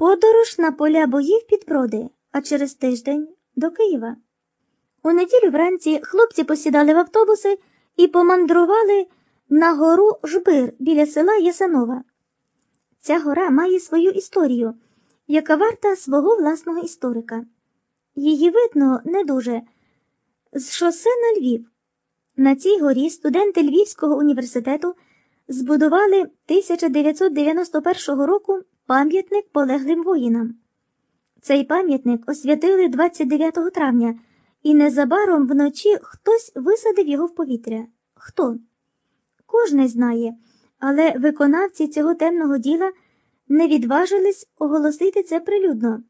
Подорож на поля боїв під Броди, а через тиждень до Києва. У неділю вранці хлопці посідали в автобуси і помандрували на гору Жбир біля села Ясанова. Ця гора має свою історію, яка варта свого власного історика. Її видно не дуже з шосе на Львів. На цій горі студенти Львівського університету збудували 1991 року пам'ятник полеглим воїнам. Цей пам'ятник освятили 29 травня, і незабаром вночі хтось висадив його в повітря. Хто? Кожний знає, але виконавці цього темного діла не відважились оголосити це прилюдно,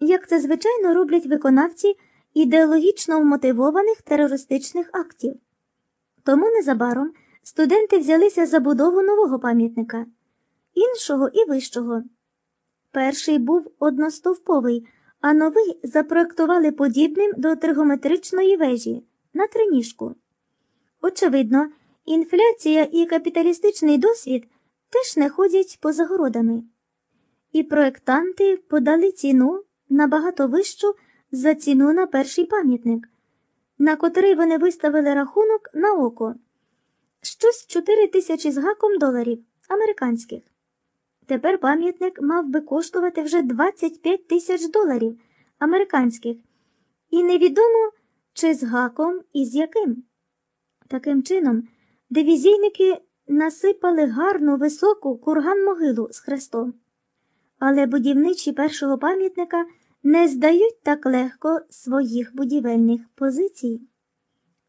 як це звичайно роблять виконавці ідеологічно вмотивованих терористичних актів. Тому незабаром студенти взялися за будову нового пам'ятника, іншого і вищого. Перший був одностовповий, а новий запроектували подібним до тригометричної вежі на триніжку. Очевидно, інфляція і капіталістичний досвід теж не ходять поза городами. І проектанти подали ціну набагато вищу за ціну на перший пам'ятник, на котрий вони виставили рахунок на око щось 4 тисячі з гаком доларів американських. Тепер пам'ятник мав би коштувати вже 25 тисяч доларів американських, і невідомо, чи з гаком і з яким. Таким чином, дивізійники насипали гарну високу курган могилу з хрестом. Але будівничі першого пам'ятника не здають так легко своїх будівельних позицій.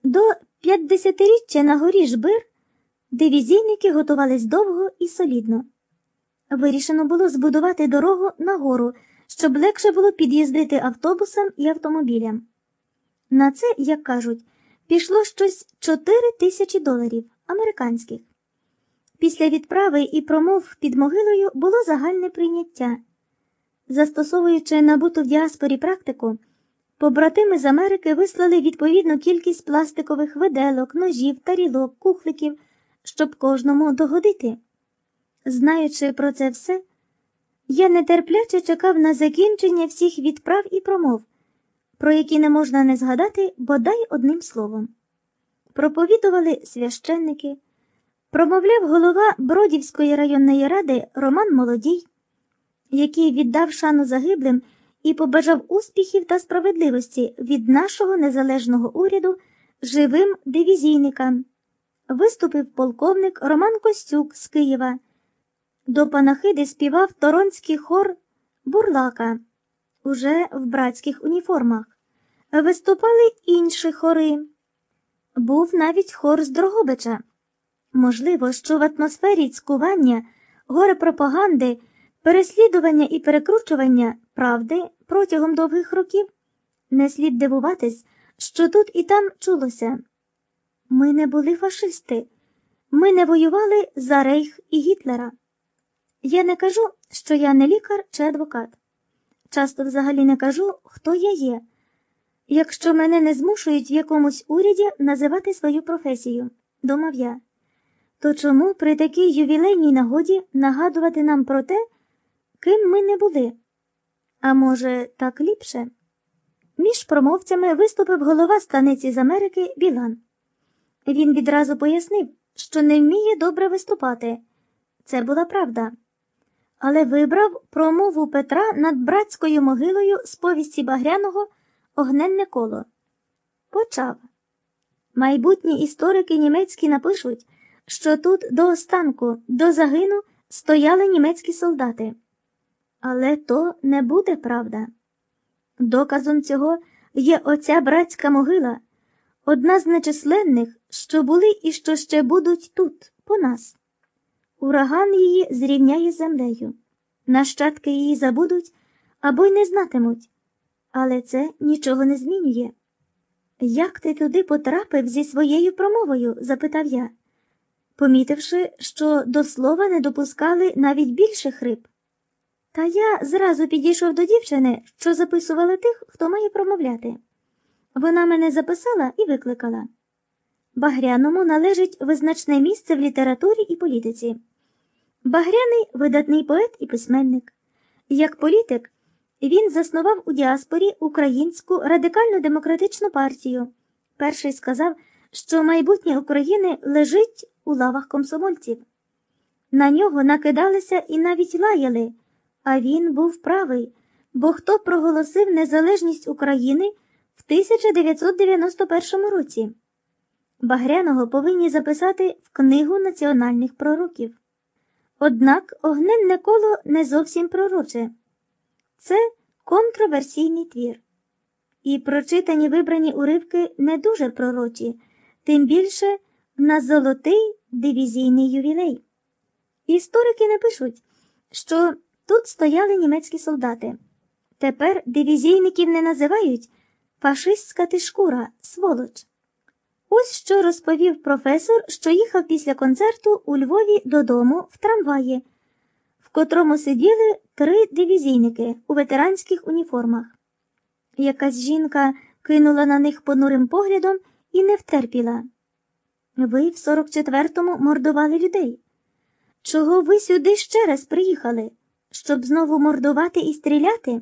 До 50-річчя на горі Жбир дивізійники готувались довго і солідно. Вирішено було збудувати дорогу на гору, щоб легше було під'їздити автобусам і автомобілям. На це, як кажуть, пішло щось 4 тисячі доларів американських. Після відправи і промов під могилою було загальне прийняття. Застосовуючи набуту в діаспорі практику, побратими з Америки вислали відповідну кількість пластикових виделок, ножів, тарілок, кухликів, щоб кожному догодити. Знаючи про це все, я нетерпляче чекав на закінчення всіх відправ і промов, про які не можна не згадати бодай одним словом. Проповідували священники, промовляв голова Бродівської районної ради Роман Молодій, який віддав шану загиблим і побажав успіхів та справедливості від нашого незалежного уряду живим дивізійникам. Виступив полковник Роман Костюк з Києва. До панахиди співав торонський хор Бурлака уже в братських уніформах. Виступали інші хори. Був навіть хор з Дрогобича. Можливо, що в атмосфері цькування, горе пропаганди, переслідування і перекручування правди протягом довгих років не слід дивуватись, що тут і там чулося. Ми не були фашисти, ми не воювали за Рейх і Гітлера. Я не кажу, що я не лікар чи адвокат. Часто взагалі не кажу, хто я є, якщо мене не змушують в якомусь уряді називати свою професію, думав я. То чому при такій ювілейній нагоді нагадувати нам про те, ким ми не були? А може, так ліпше? Між промовцями виступив голова станиці з Америки Білан. Він відразу пояснив, що не вміє добре виступати. Це була правда але вибрав промову Петра над братською могилою з повісті Багряного Огненне коло. Почав. Майбутні історики німецькі напишуть, що тут до останку, до загину стояли німецькі солдати. Але то не буде правда. Доказом цього є оця братська могила, одна з нечисленних, що були і що ще будуть тут, по нас. Ураган її зрівняє з землею. Нащадки її забудуть або й не знатимуть, але це нічого не змінює. Як ти туди потрапив зі своєю промовою? запитав я, помітивши, що до слова не допускали навіть більших риб. Та я зразу підійшов до дівчини, що записувала тих, хто має промовляти. Вона мене записала і викликала. Багряному належить визначне місце в літературі і політиці. Багряний видатний поет і письменник. Як політик, він заснував у діаспорі Українську радикально-демократичну партію. Перший сказав, що майбутнє України лежить у лавах комсомольців. На нього накидалися і навіть лаяли, а він був правий, бо хто проголосив незалежність України в 1991 році? Багряного повинні записати в книгу національних пророків. Однак огненне коло не зовсім пророче. Це контроверсійний твір. І прочитані вибрані уривки не дуже пророчі, тим більше на золотий дивізійний ювілей. Історики не пишуть, що тут стояли німецькі солдати. Тепер дивізійників не називають фашистська ти шкура, сволоч. Ось що розповів професор, що їхав після концерту у Львові додому в трамваї, в котрому сиділи три дивізійники у ветеранських уніформах. Якась жінка кинула на них понурим поглядом і не втерпіла. Ви в 44-му мордували людей. Чого ви сюди ще раз приїхали, щоб знову мордувати і стріляти?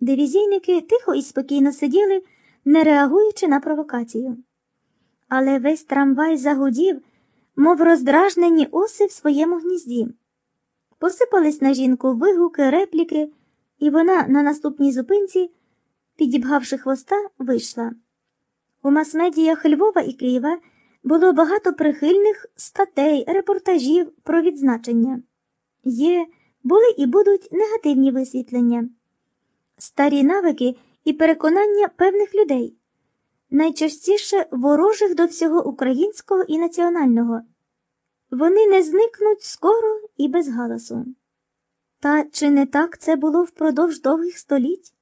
Дивізійники тихо і спокійно сиділи, не реагуючи на провокацію. Але весь трамвай загудів, мов роздражнені оси в своєму гнізді. Посипались на жінку вигуки, репліки, і вона на наступній зупинці, підібгавши хвоста, вийшла. У мас-медіях Львова і Києва було багато прихильних статей, репортажів про відзначення. Є, були і будуть негативні висвітлення, старі навики і переконання певних людей, найчастіше ворожих до всього українського і національного. Вони не зникнуть скоро і без галасу. Та чи не так це було впродовж довгих століть?